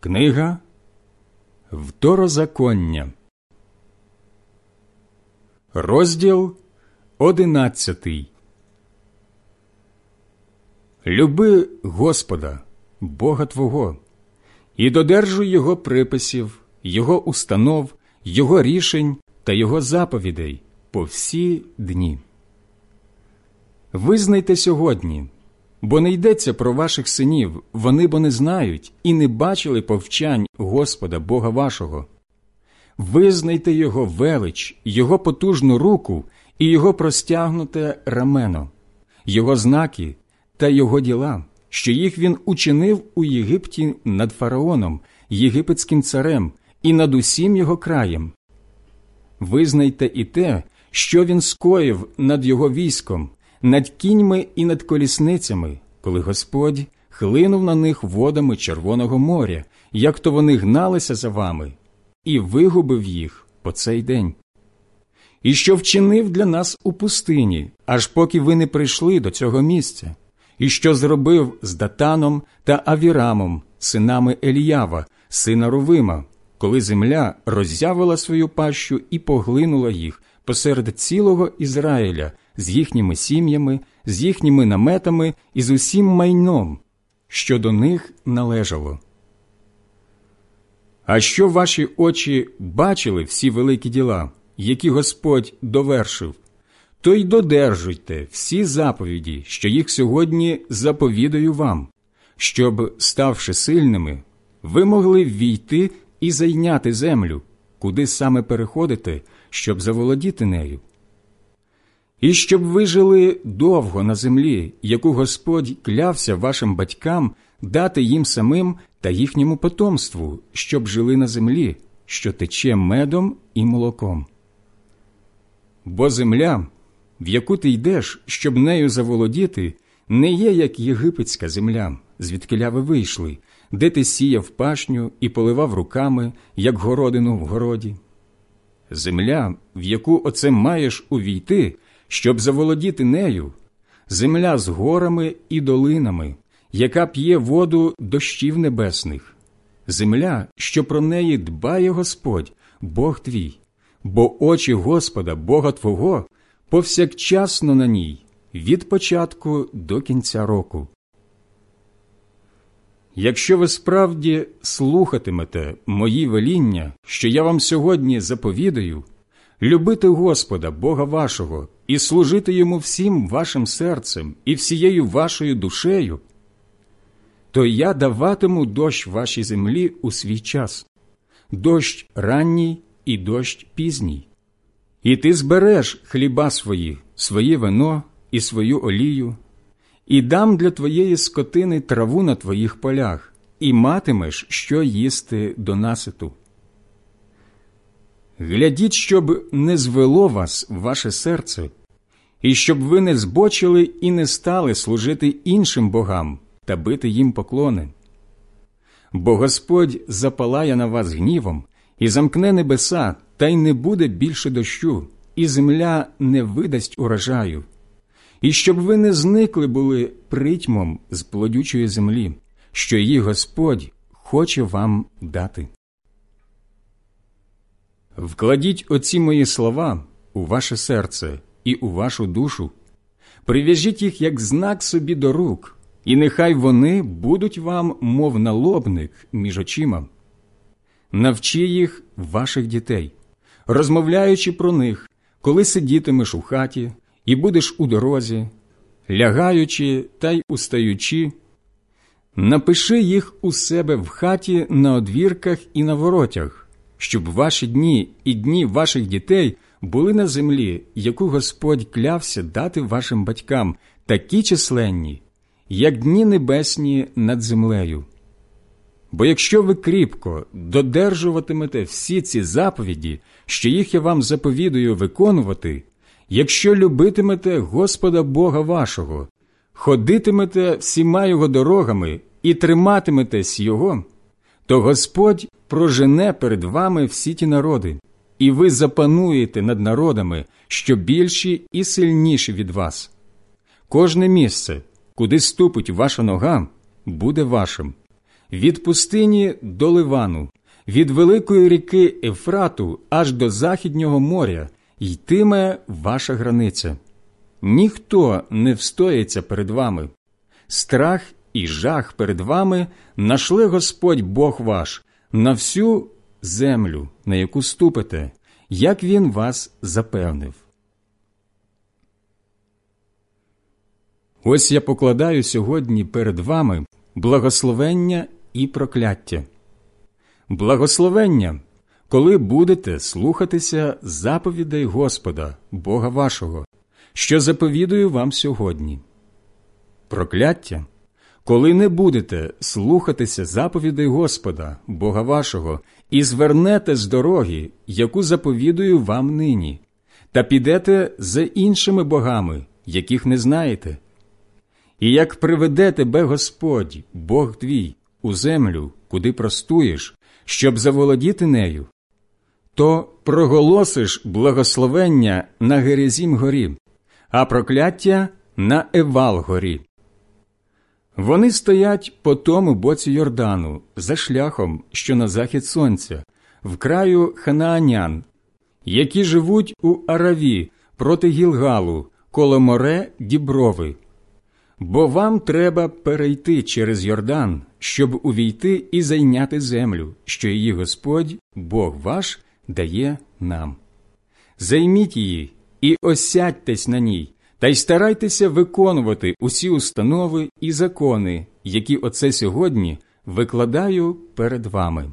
Книга Второзаконня, розділ одинадцятий. Люби Господа, Бога Твого, і додержуй Його приписів, Його установ, Його рішень та Його заповідей по всі дні. Визнайте сьогодні бо не йдеться про ваших синів, вони бо не знають і не бачили повчань Господа Бога вашого. Визнайте Його велич, Його потужну руку і Його простягнуте рамено, Його знаки та Його діла, що їх він учинив у Єгипті над фараоном, єгипетським царем і над усім його краєм. Визнайте і те, що він скоїв над його військом, над кіньми і над колісницями, коли Господь хлинув на них водами Червоного моря, як то вони гналися за вами, і вигубив їх по цей день. І що вчинив для нас у пустині, аж поки ви не прийшли до цього місця, і що зробив з Датаном та Авірамом, синами Еліява, сина Рувима, коли земля роззявила свою пащу і поглинула їх посеред цілого Ізраїля з їхніми сім'ями, з їхніми наметами і з усім майном, що до них належало. А що ваші очі бачили всі великі діла, які Господь довершив, то й додержуйте всі заповіді, що їх сьогодні заповідаю вам, щоб, ставши сильними, ви могли ввійти і зайняти землю, куди саме переходите, щоб заволодіти нею і щоб ви жили довго на землі, яку Господь клявся вашим батькам дати їм самим та їхньому потомству, щоб жили на землі, що тече медом і молоком. Бо земля, в яку ти йдеш, щоб нею заволодіти, не є як єгипетська земля, звідкиля ви вийшли, де ти сіяв пашню і поливав руками, як городину в городі. Земля, в яку оце маєш увійти, щоб заволодіти нею, земля з горами і долинами, яка п'є воду дощів небесних, земля, що про неї дбає Господь, Бог твій, бо очі Господа, Бога Твого, повсякчасно на ній, від початку до кінця року. Якщо ви справді слухатимете мої веління, що я вам сьогодні заповідаю, любити Господа, Бога вашого, і служити йому всім вашим серцем і всією вашою душею, то я даватиму дощ вашій землі у свій час, дощ ранній і дощ пізній. І ти збереш хліба свої, своє вино і свою олію, і дам для твоєї скотини траву на твоїх полях, і матимеш, що їсти до наситу. Глядіть, щоб не звело вас ваше серце, і щоб ви не збочили і не стали служити іншим богам та бити їм поклони. Бо Господь запалає на вас гнівом і замкне небеса, та й не буде більше дощу, і земля не видасть урожаю, і щоб ви не зникли були притьмом з плодючої землі, що її Господь хоче вам дати. Вкладіть оці мої слова у ваше серце і у вашу душу, прив'яжіть їх як знак собі до рук, і нехай вони будуть вам, мов налобник між очима. Навчи їх ваших дітей, розмовляючи про них, коли сидітимеш у хаті і будеш у дорозі, лягаючи та й устаючи. Напиши їх у себе в хаті на одвірках і на воротях, щоб ваші дні і дні ваших дітей були на землі, яку Господь клявся дати вашим батькам, такі численні, як дні небесні над землею. Бо якщо ви кріпко додержуватимете всі ці заповіді, що їх я вам заповідую виконувати, якщо любитимете Господа Бога вашого, ходитимете всіма його дорогами і триматиметесь Його, то Господь прожене перед вами всі ті народи, і ви запануєте над народами, що більші і сильніші від вас. Кожне місце, куди ступить ваша нога, буде вашим. від пустині до Ливану, від великої ріки Ефрату аж до Західнього моря йтиме ваша границя. Ніхто не встоїться перед вами. Страх і жах перед вами нашле Господь Бог ваш на всю землю, на яку ступите, як Він вас запевнив. Ось я покладаю сьогодні перед вами благословення і прокляття. Благословення, коли будете слухатися заповідей Господа, Бога вашого, що заповідую вам сьогодні. Прокляття, коли не будете слухатися заповідей Господа, Бога вашого, і звернете з дороги, яку заповідую вам нині, та підете за іншими богами, яких не знаєте. І як приведе тебе Господь, Бог твій, у землю, куди простуєш, щоб заволодіти нею, то проголосиш благословення на Герезім горі, а прокляття на Евал горі. Вони стоять по тому боці Йордану, за шляхом, що на захід сонця, в краю ханаанян, які живуть у Араві проти Гілгалу, коло море Діброви. Бо вам треба перейти через Йордан, щоб увійти і зайняти землю, що її Господь, Бог ваш, дає нам. Займіть її і осядьтесь на ній, та й старайтеся виконувати усі установи і закони, які оце сьогодні викладаю перед вами.